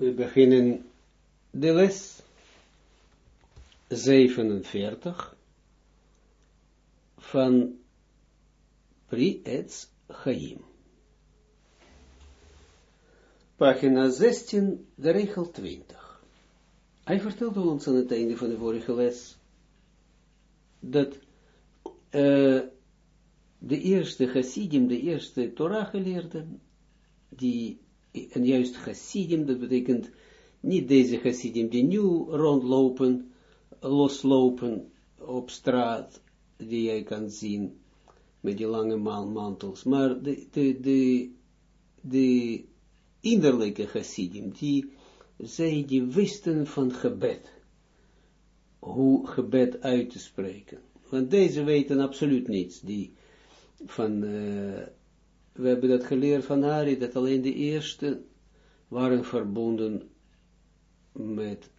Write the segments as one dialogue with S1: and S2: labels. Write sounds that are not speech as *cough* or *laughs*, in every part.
S1: We beginnen de les 47 van Pri Etz Chaim. Pagina 16, de regel 20. Hij vertelde ons aan het einde van de vorige les dat uh, de eerste Hasidim, de eerste Torah geleerden, die, en juist Hasidim, dat betekent niet deze Hasidim die nu rondlopen, loslopen op straat, die jij kan zien, met die lange mantels, maar de, de, de, de innerlijke Hasidim, die, zij die wisten van gebed, hoe gebed uit te spreken. Want deze weten absoluut niets, die van, uh, we hebben dat geleerd van Ari, dat alleen de eerste waren verbonden met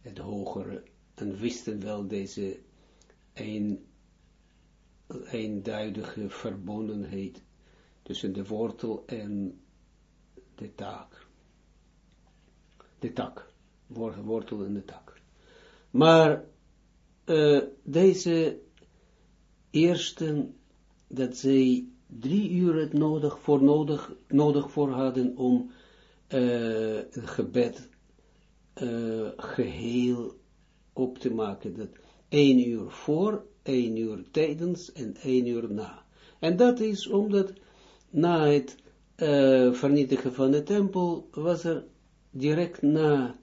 S1: het hogere, en wisten wel deze een, eenduidige verbondenheid tussen de wortel en de taak. De tak, wortel en de tak. Maar uh, deze eerste, dat zij drie uur het nodig voor, nodig, nodig voor hadden om uh, een gebed uh, geheel op te maken. Dat één uur voor, één uur tijdens en één uur na. En dat is omdat na het uh, vernietigen van de tempel was er direct na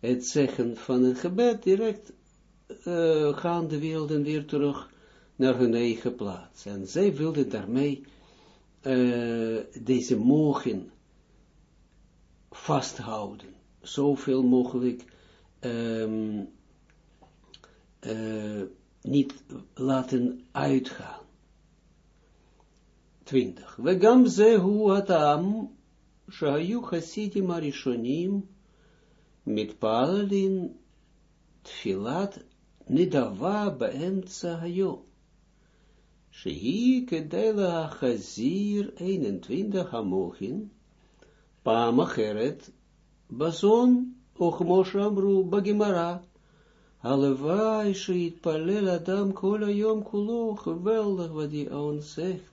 S1: het zeggen van een gebed, direct gaan de werelden weer terug naar hun eigen plaats. En zij wilden daarmee uh, deze mogen vasthouden. Zoveel mogelijk um, uh, niet laten uitgaan. 20. Vegam zehu hatam shahayu chasidim arishonim mitpalalin tfilat nidava beemtsa hayom. Shehi kedela chazir 21 hamochin, paamacheret, bazon, ochmos amru bagimara, Hallewaai, schiet palel adam kol yom kulo, geweldig wat hij ons zegt.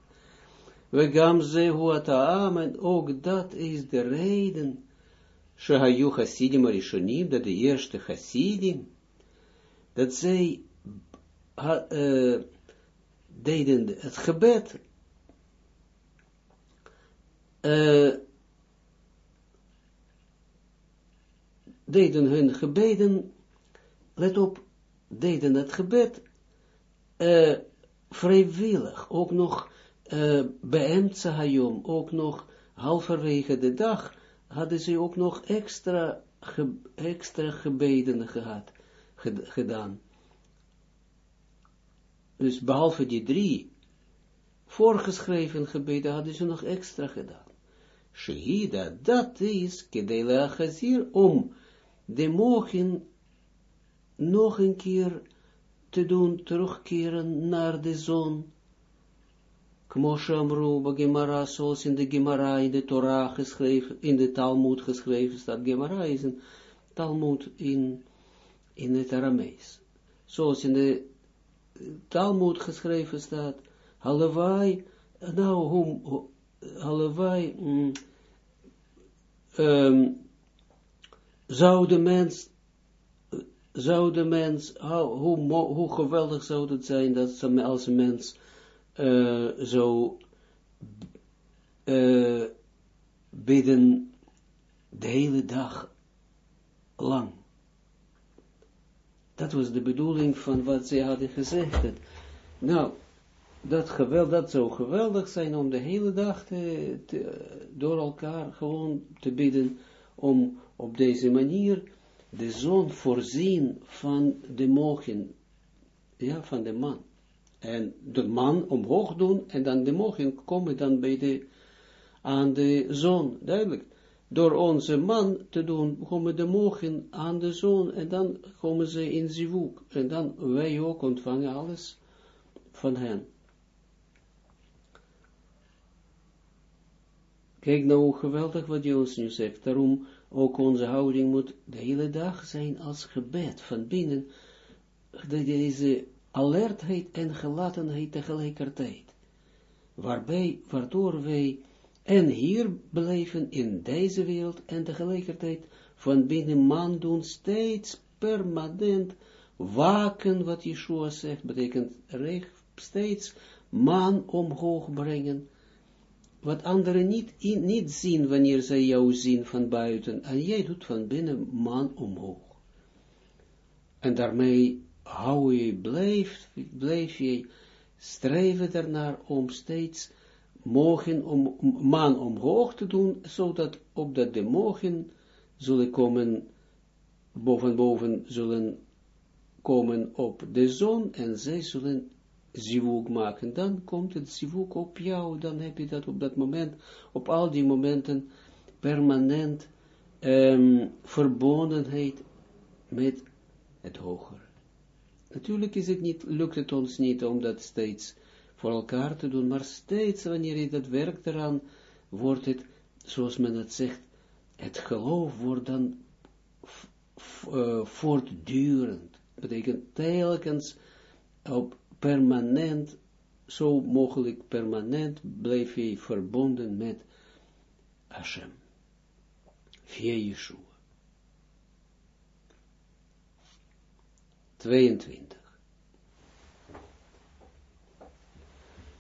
S1: Gam ze huataam, en ook dat is de reden, Shehayu Hasidim Arishonim, dat de eerste Hasidim, dat zij deden het gebed, uh, deden hun gebeden, let op, deden het gebed uh, vrijwillig, ook nog uh, beemtsa hayom, ook nog halverwege de dag, hadden ze ook nog extra, extra gebeden gehad, gedaan. Dus behalve die drie voorgeschreven gebeden hadden ze nog extra gedaan. Shehida, dat is kedele achazir, om de mogen nog een keer te doen terugkeren naar de zon. Kmoshe Amru, Gemara, zoals in de Gemara, in de Torah geschreven, in de Talmud geschreven staat. Gemara is een Talmud in, in het Aramees. Zoals in de Talmud geschreven staat, Halawai, nou, hoe, Halawai, mm, um, zou de mens, zou de mens, hoe, hoe geweldig zou het zijn, dat als een mens zo uh, bidden de hele dag lang. Dat was de bedoeling van wat zij hadden gezegd. Nou, dat, geweld, dat zou geweldig zijn om de hele dag te, door elkaar gewoon te bidden, om op deze manier de zon voorzien van de mogen, ja, van de man. En de man omhoog doen, en dan de mogen komen dan bij de, aan de zon, duidelijk door onze man te doen, komen de mogen aan de zon, en dan komen ze in zivuk, en dan wij ook ontvangen alles van hen. Kijk nou geweldig wat ons nu zegt. Daarom ook onze houding moet de hele dag zijn als gebed van binnen. Deze alertheid en gelatenheid tegelijkertijd. Waarbij, waardoor wij en hier blijven in deze wereld en tegelijkertijd van binnen man doen steeds permanent waken, wat Yeshua zegt, betekent recht, steeds man omhoog brengen, wat anderen niet, niet zien wanneer zij jou zien van buiten, en jij doet van binnen man omhoog. En daarmee hou je, blijft, blijf je streven ernaar om steeds mogen om, man omhoog te doen, zodat opdat de mogen zullen komen, boven boven zullen komen op de zon en zij zullen zivuk maken. Dan komt het zivuk op jou, dan heb je dat op dat moment, op al die momenten, permanent um, verbondenheid met het hoger. Natuurlijk is het niet, lukt het ons niet om dat steeds voor elkaar te doen, maar steeds wanneer je dat werkt eraan, wordt het, zoals men het zegt, het geloof wordt dan uh, voortdurend. Betekent telkens op permanent, zo mogelijk permanent, blijf je verbonden met Hashem. Via Yeshua. 22.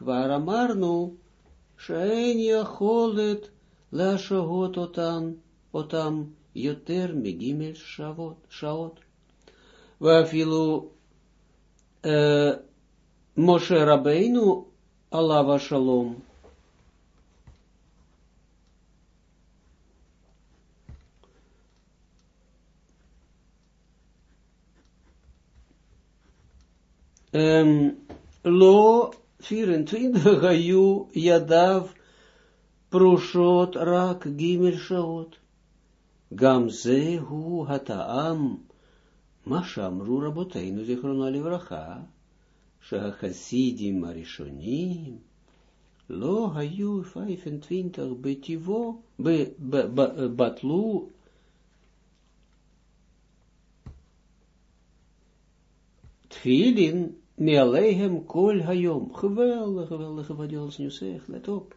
S1: כבר אמרנו שאין יכולת להשהות אותן, אותם יותר מגימל שעות, שעות. ואפילו אה, משה רבינו עליו השלום, Um, lo 24, Hayu Yadav Prushot Rak Gimel Shaot. Gam Zehu Hataam Mashamru Raboteinu Zichrona Livracha. Shahasidim Marishonim. Lo Hayu 25 Betivo Batlu Tfilin Mealehem kol hayom. Geweldig, geweldig wat je ons nu zegt. Let op.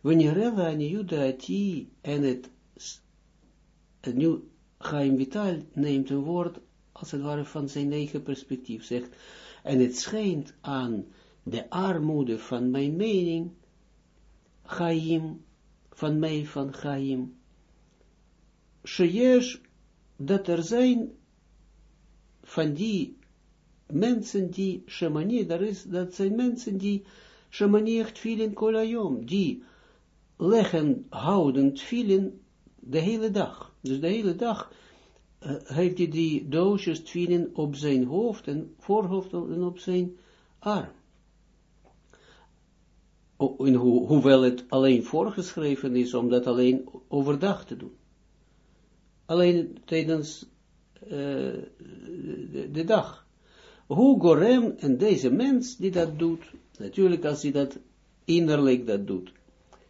S1: Wanneer Ella en Juda ati en het, het nu Chaim Vital neemt een woord, als het ware van zijn eigen perspectief, zegt, en het schijnt aan de armoede van mijn mening, Chaim, van mij van Chaim, Sheyesh, dat er zijn van die mensen die shemani, dat, is, dat zijn mensen die shemani echt vielen kolayom, die leggen, houden vielen de hele dag. Dus de hele dag uh, heeft hij die doosjes vielen op zijn hoofd en voorhoofd en op zijn arm. Hoewel het alleen voorgeschreven is om dat alleen overdag te doen. Alleen tijdens de, de dag. Hoe Gorem en deze mens die dat doet, natuurlijk als hij dat innerlijk dat doet,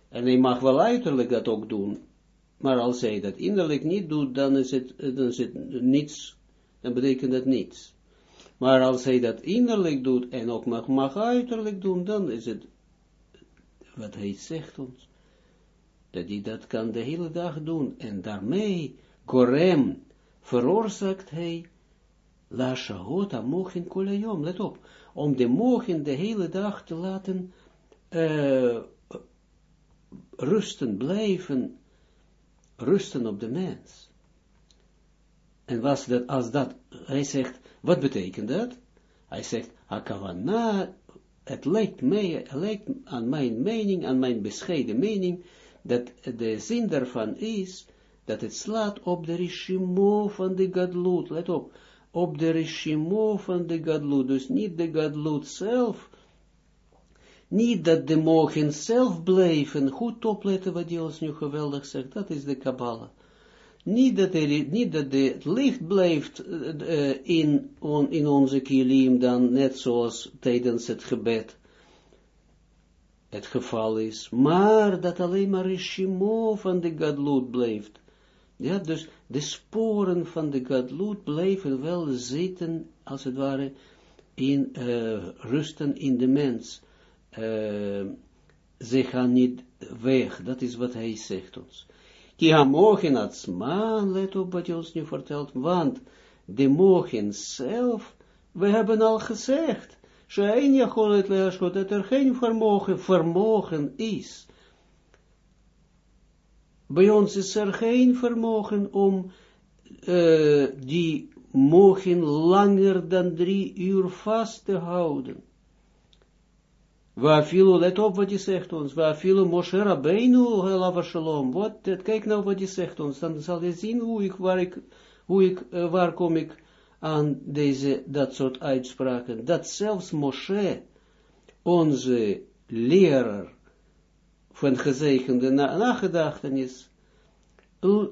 S1: en hij mag wel uiterlijk dat ook doen, maar als hij dat innerlijk niet doet, dan is het, dan is het niets, dan betekent dat niets. Maar als hij dat innerlijk doet en ook mag, mag uiterlijk doen, dan is het, wat hij zegt ons, dat hij dat kan de hele dag doen, en daarmee, Gorem, veroorzaakt hij La shahota mochin kolayom, let op, om de mochin de hele dag te laten rusten, blijven rusten op de mens. En was dat, als dat, hij zegt, wat betekent dat? Hij zegt, akavana, het lijkt mij, lijkt aan mijn mening, aan mijn bescheiden mening, dat de zin daarvan is, dat het slaat op de rishimo van de gadlut, let op, op de rishimo van de gadlut, dus niet de gadlut zelf, niet dat de mogen zelf blijven, goed opletten wat hij ons nu geweldig zegt, dat is de Kabbalah. Niet dat, dat het licht blijft in, in onze kilim dan net zoals tijdens het gebed het geval is, maar dat alleen maar Rishimo van de Gadlut blijft. Ja, dus de sporen van de Gadlut blijven wel zitten, als het ware, in, uh, rusten in de mens. Uh, ze gaan niet weg, dat is wat hij zegt ons. Ki mogen atzman, let op wat je ons nu vertelt, want de mogen zelf, we hebben al gezegd, Shein jacholet leashkot, dat er geen vermogen, vermogen is. Bij ons is er geen vermogen om uh, die mogen langer dan drie uur vast te houden. Viel, let op wat je zegt ons, waar viel Moshe Rabbeinu, Lava Shalom, wat, kijk nou wat je zegt ons, dan zal je zien hoe ik, waar ik, hoe ik, uh, waar kom ik aan deze, dat soort uitspraken, dat zelfs Moshe, onze leraar van gezegende na nagedachtenis,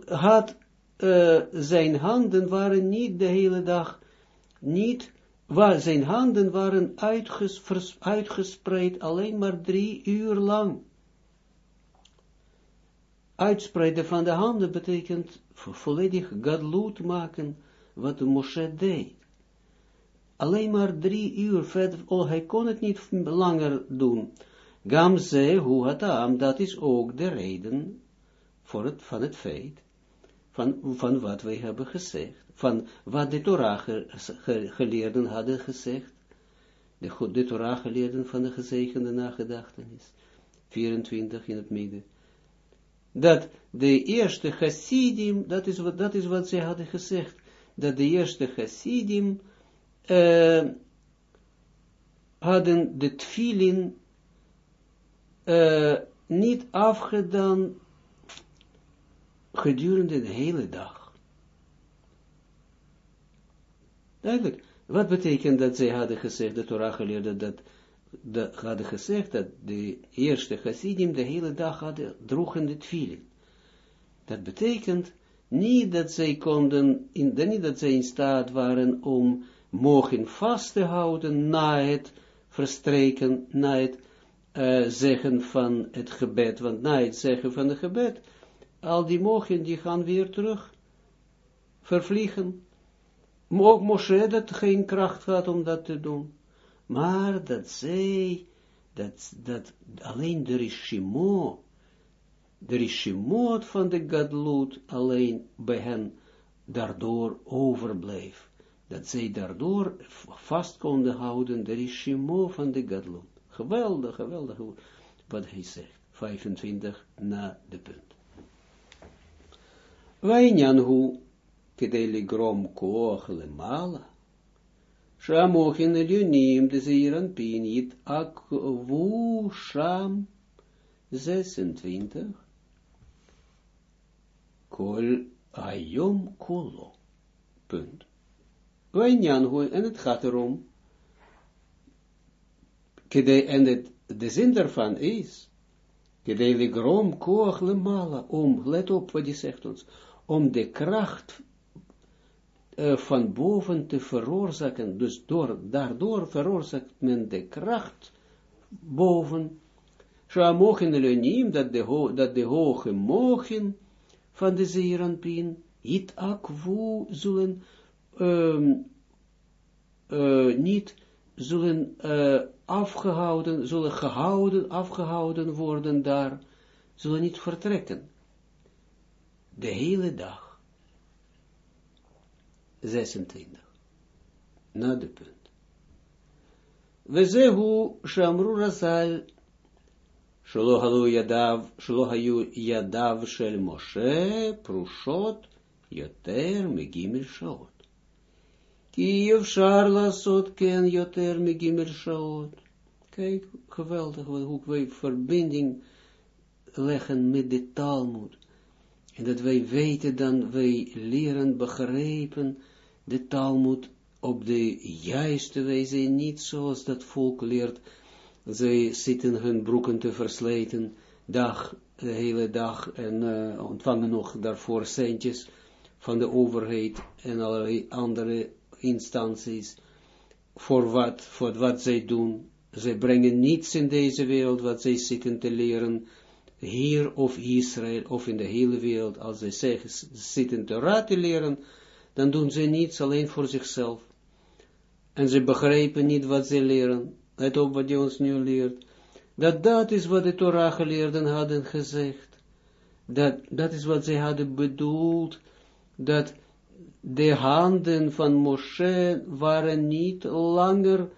S1: had, uh, zijn handen waren niet de hele dag, niet, waar zijn handen waren uitgespreid alleen maar drie uur lang. Uitspreiden van de handen betekent volledig gadloed maken, wat Moshe deed. Alleen maar drie uur verder, oh, hij kon het niet langer doen. Gamze, het dat is ook de reden voor het, van het feit, van, van wat wij hebben gezegd, van wat de Torah geleerden hadden gezegd, de, de Torah geleerden van de gezegende nagedachtenis, 24 in het midden, dat de eerste Hasidim, dat is wat, dat is wat zij hadden gezegd, dat de eerste Hasidim uh, hadden de tfilin uh, niet afgedaan gedurende de hele dag. Duidelijk. Wat betekent dat zij hadden gezegd, de Torah geleerde dat, dat hadden gezegd dat de eerste Hasidim de hele dag hadden, droegen de tfilin. Dat betekent niet dat zij konden, in, niet dat zij in staat waren om mogen vast te houden na het verstreken, na het uh, zeggen van het gebed, want na het zeggen van het gebed, al die mogen, die gaan weer terug vervliegen. Ook Moshe dat geen kracht had om dat te doen. Maar dat zij, dat, dat alleen de Rishimo, de rishimot van de gadlut alleen bij hen daardoor overbleef. Dat zij daardoor vast konden houden, de rishimo van de gadlut. Geweldig, geweldig wat hij zegt. 25 na de punt. Wijnjan hoe kedeli grom le mala. Shamochin in de zeiran pinit ak vu sham 26. Kol ayom kolo. Punt. Wijnjan hoe, en het gaat erom en het, de zin daarvan is, kedei ligrom koach lemala, om, let op wat hij zegt ons, om de kracht uh, van boven te veroorzaken, dus door, daardoor veroorzaakt men de kracht boven, mogen Elohim, dat de, dat de hoge mogen, van de Zeeranpien, it akwu zullen um, uh, niet zullen uh, afgehouden, zullen gehouden, afgehouden worden daar, zullen niet vertrekken. De hele dag. 26. Na de punt. Wezehu shamru rasal, shlohalu yadav, shlohayu yadav shel Moshe, prushot, yoter, Megimil shot. כי אי אפשר לעשות כן יותר מגימל שעות. Kijk, geweldig hoe wij verbinding leggen met de Talmud. En dat wij weten dan, wij leren begrijpen de Talmud op de juiste wijze, niet zoals dat volk leert, zij zitten hun broeken te versleten, dag, de hele dag, en uh, ontvangen nog daarvoor centjes van de overheid en allerlei andere instanties, voor wat, voor wat zij doen. Zij brengen niets in deze wereld wat zij zitten te leren, hier of Israël of in de hele wereld, als zij zeggen, zitten te raad leren, dan doen ze niets alleen voor zichzelf. En ze begrijpen niet wat ze leren. Let op wat hij ons nu leert. Dat dat is wat de Torah geleerden hadden gezegd. Dat, dat is wat zij hadden bedoeld. Dat de handen van Moshe waren niet langer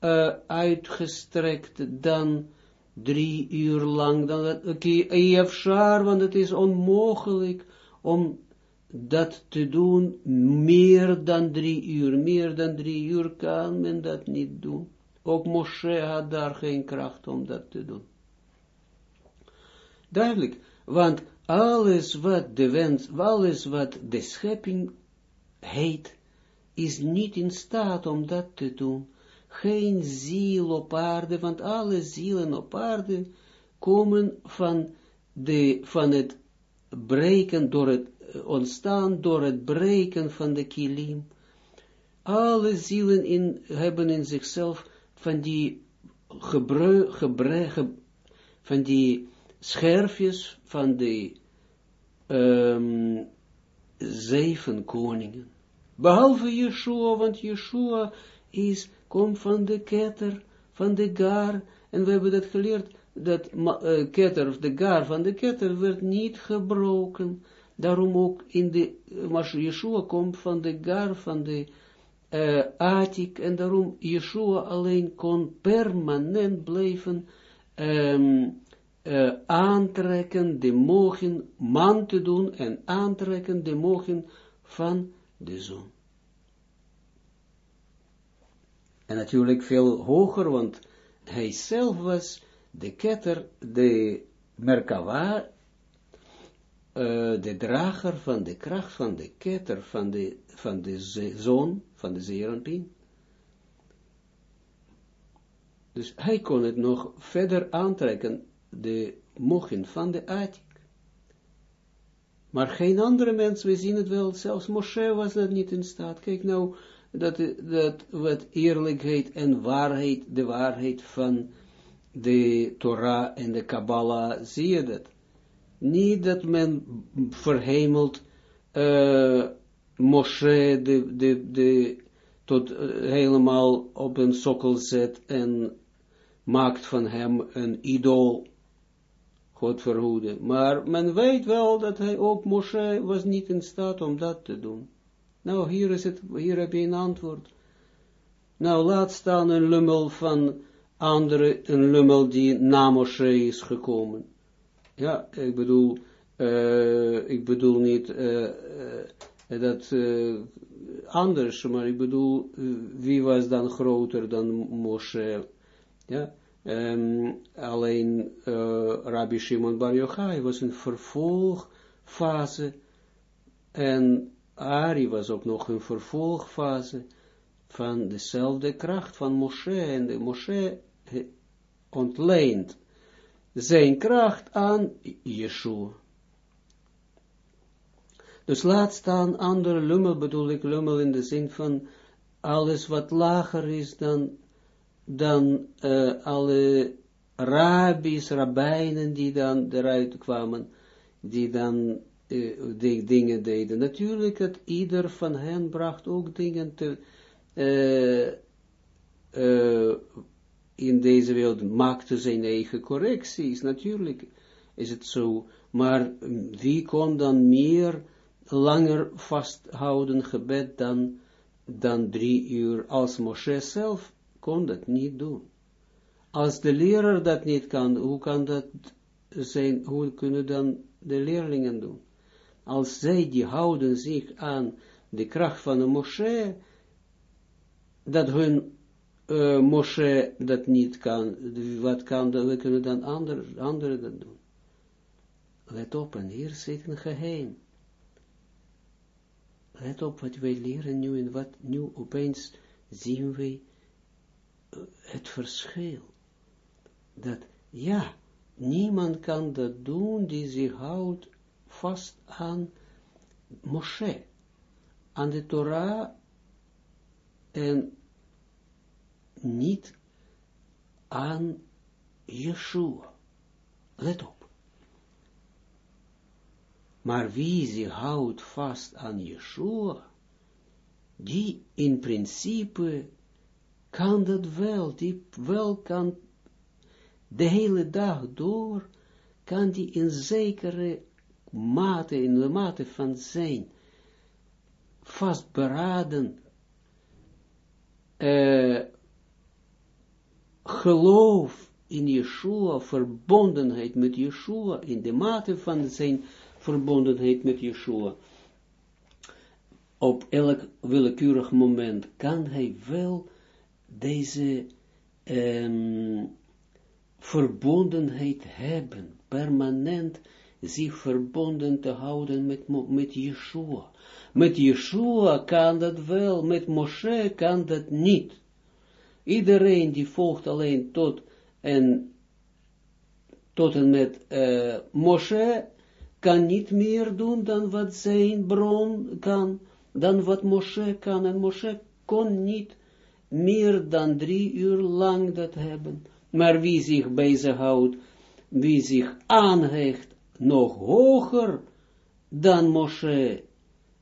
S1: uh, uitgestrekt dan drie uur lang. Dan want het is onmogelijk om dat te doen meer dan drie uur. Meer dan drie uur kan men dat niet doen. Ook Moshe had daar geen kracht om dat te doen. Duidelijk, want alles wat de wens, alles wat de schepping heet, is niet in staat om dat te doen. Geen ziel op aarde, want alle zielen op aarde komen van, de, van het breken, door het ontstaan door het breken van de kilim. Alle zielen in, hebben in zichzelf van die gebre, van die scherfjes van de um, zeven koningen. Behalve Yeshua, want Yeshua is, komt van de ketter, van de gar, en we hebben dat geleerd, dat uh, ketter, of de gar van de ketter werd niet gebroken, Daarom ook in de, maar Yeshua komt van de gar, van de uh, Atik, en daarom Yeshua alleen kon permanent blijven uh, aantrekken, de mogen man te doen, en aantrekken de mogen van de zon. En natuurlijk veel hoger, want hij zelf was de ketter, de Merkava, uh, de drager van de kracht van de ketter van de, van van de zeeranpien. Dus hij kon het nog verder aantrekken, de mochen van de Atik. Maar geen andere mens, we zien het wel, zelfs Moshe was dat niet in staat. Kijk nou, dat, dat wat eerlijkheid en waarheid, de waarheid van de Torah en de Kabbalah, zie je dat? Niet dat men verhemelt uh, Moshe de, de, tot uh, helemaal op een sokkel zet en maakt van hem een idool, God verhoede. Maar men weet wel dat hij ook, Moshe was niet in staat om dat te doen. Nou, hier is het, hier heb je een antwoord. Nou, laat staan een lummel van andere, een lummel die na Moshe is gekomen. Ja, ik bedoel, uh, ik bedoel niet uh, uh, dat anders, maar ik bedoel, wie was dan groter dan Moshe? Ja, um, alleen Rabbi Shimon Bar Yochai was een vervolgfase en Ari was ook nog een vervolgfase van dezelfde kracht van Moshe en de Moshe ontleent zijn kracht aan Yeshua. Dus laat staan andere lummel, bedoel ik lummel in de zin van alles wat lager is dan, dan uh, alle rabbis, rabbijnen die dan eruit kwamen, die dan uh, dingen deden. Natuurlijk dat ieder van hen bracht ook dingen te, uh, in deze wereld maakte zijn eigen correcties, natuurlijk is het zo, maar wie kon dan meer langer vasthouden gebed dan, dan drie uur, als Moshe zelf kon dat niet doen. Als de leraar dat niet kan, hoe kan dat zijn, hoe kunnen dan de leerlingen doen? Als zij die houden zich aan de kracht van de Moshe, dat hun uh, Moshe dat niet kan, wat kan, we kunnen dan anderen andere dat doen. let op, en hier zit een geheim. Let op wat wij leren nu en wat nu opeens zien wij het verschil. Dat, ja, niemand kan dat doen die zich houdt vast aan Moshe, aan de Torah en niet aan Yeshua. Let op. Maar wie zich houdt vast aan Yeshua, die in principe kan dat wel, die wel kan de hele dag door, kan die in zekere mate, in de mate van zijn, vastberaden, uh, geloof in Yeshua, verbondenheid met Yeshua, in de mate van zijn verbondenheid met Yeshua, op elk willekeurig moment kan hij wel deze um, verbondenheid hebben, permanent zich verbonden te houden met, met Yeshua. Met Yeshua kan dat wel, met Moshe kan dat niet. Iedereen die volgt alleen tot en, tot en met uh, Moshe, kan niet meer doen dan wat zijn bron kan, dan wat Moshe kan. En Moshe kon niet meer dan drie uur lang dat hebben. Maar wie zich bezighoudt, wie zich aanhecht nog hoger dan Moshe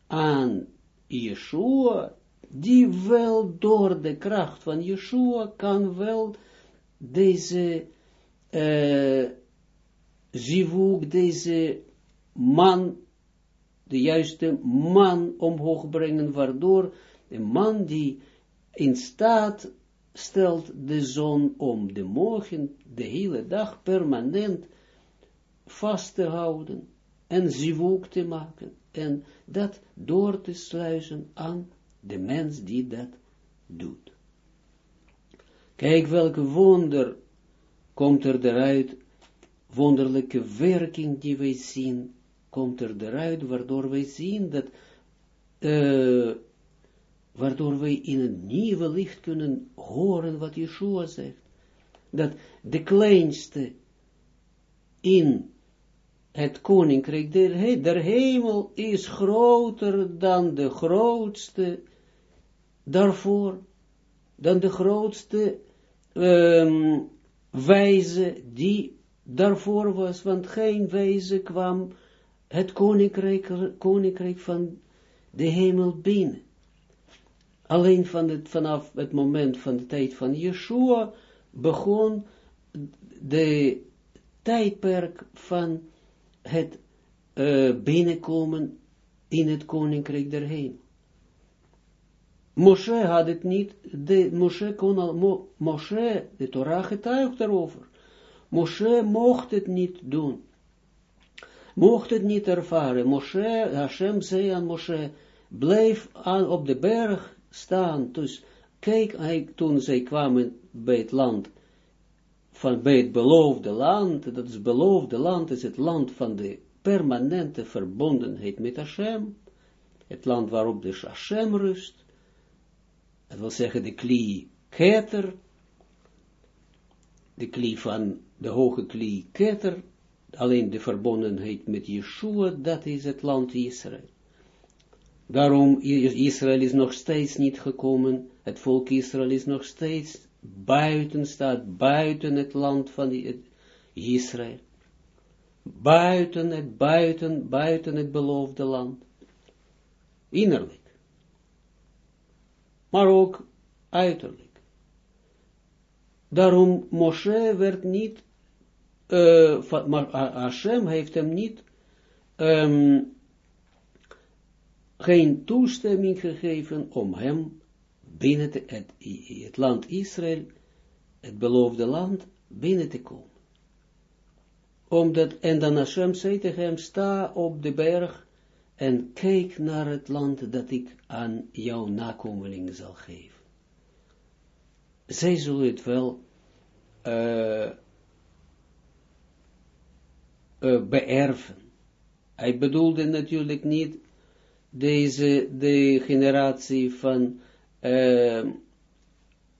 S1: aan Yeshua, die wel door de kracht van Yeshua kan wel deze uh, deze man, de juiste man omhoog brengen, waardoor de man die in staat stelt de zon om de morgen, de hele dag permanent vast te houden en zivuk te maken en dat door te sluizen aan de mens die dat doet. Kijk welke wonder komt er eruit, wonderlijke werking die wij zien, komt er eruit, waardoor wij zien dat, uh, waardoor wij in een nieuwe licht kunnen horen wat Yeshua zegt. Dat de kleinste in het koninkrijk der, der hemel is groter dan de grootste daarvoor, dan de grootste um, wijze die daarvoor was, want geen wijze kwam het koninkrijk, koninkrijk van de hemel binnen. Alleen vanaf het moment van de tijd van Yeshua begon de tijdperk van het uh, binnenkomen in het koninkrijk der hemel. Moshe had het niet, de, Moshe kon al, Mo, Moshe, de Torah getuigt daarover. Moshe mocht het niet doen. Mocht het niet ervaren. Moshe, Hashem zei aan Moshe, blijf aan, op de berg staan. Dus kijk, toen zij kwamen bij het land, van bij het beloofde land, dat is beloofde land, is het land van de permanente verbondenheid met Hashem, het land waarop de Hashem rust, dat wil zeggen de kli keter, de kli van de hoge kli keter, alleen de verbondenheid met Yeshua, dat is het land Israël. Daarom, Israël is nog steeds niet gekomen, het volk Israël is nog steeds buiten staat, buiten het land van Israël. Buiten het, buiten, buiten het beloofde land. Innerlijk maar ook uiterlijk. Daarom Moshe werd niet, uh, Hashem heeft hem niet um, geen toestemming gegeven om hem binnen te, het, land Israël, het beloofde land, binnen te komen. Omdat, en dan Hashem zei tegen hem, sta op de berg en kijk naar het land dat ik aan jouw nakomeling zal geven. Zij zullen het wel uh, beërven. Hij bedoelde natuurlijk niet deze, de generatie van, uh,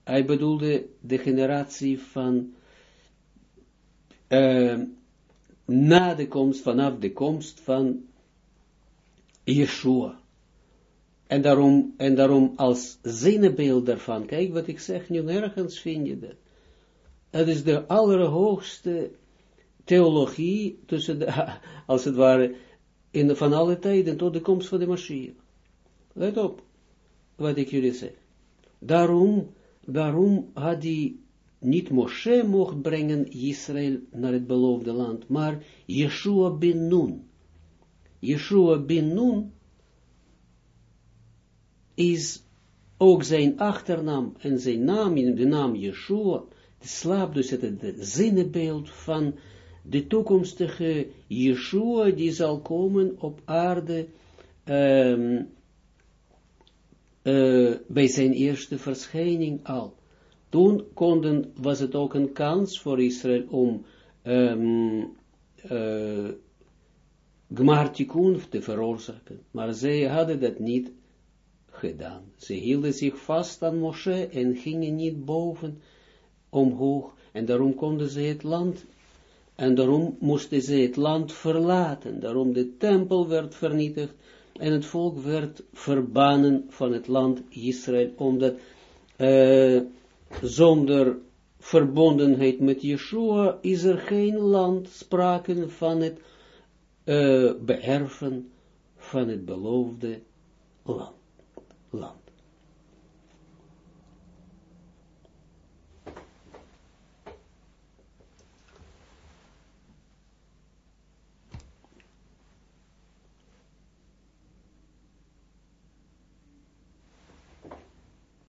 S1: hij bedoelde de generatie van, uh, na de komst, vanaf de komst van Yeshua. En daarom, en daarom als zinnebeeld daarvan, kijk wat ik zeg, nu nergens vind je dat. Het is de allerhoogste theologie tussen de, *laughs* als het ware, in, van alle tijden tot de komst van de Mashiach. Let op wat ik jullie zeg. Daarom, daarom had hij niet Moshe mocht brengen Israël naar het beloofde land, maar Yeshua bin Nun. Yeshua bin Nun is ook zijn achternaam en zijn naam, in de naam Yeshua, de slaap, dus het, het zinnebeeld van de toekomstige Yeshua, die zal komen op aarde, um, uh, bij zijn eerste verschijning al. Toen konden, was het ook een kans voor Israël om um, te veroorzaken. Maar zij hadden dat niet gedaan. Ze hielden zich vast aan Moshe en gingen niet boven omhoog. En daarom konden ze het land, en daarom moesten ze het land verlaten. Daarom de tempel werd vernietigd en het volk werd verbannen van het land Israël, omdat uh, zonder verbondenheid met Yeshua is er geen land sprake van het uh, beërven van het beloofde land. land.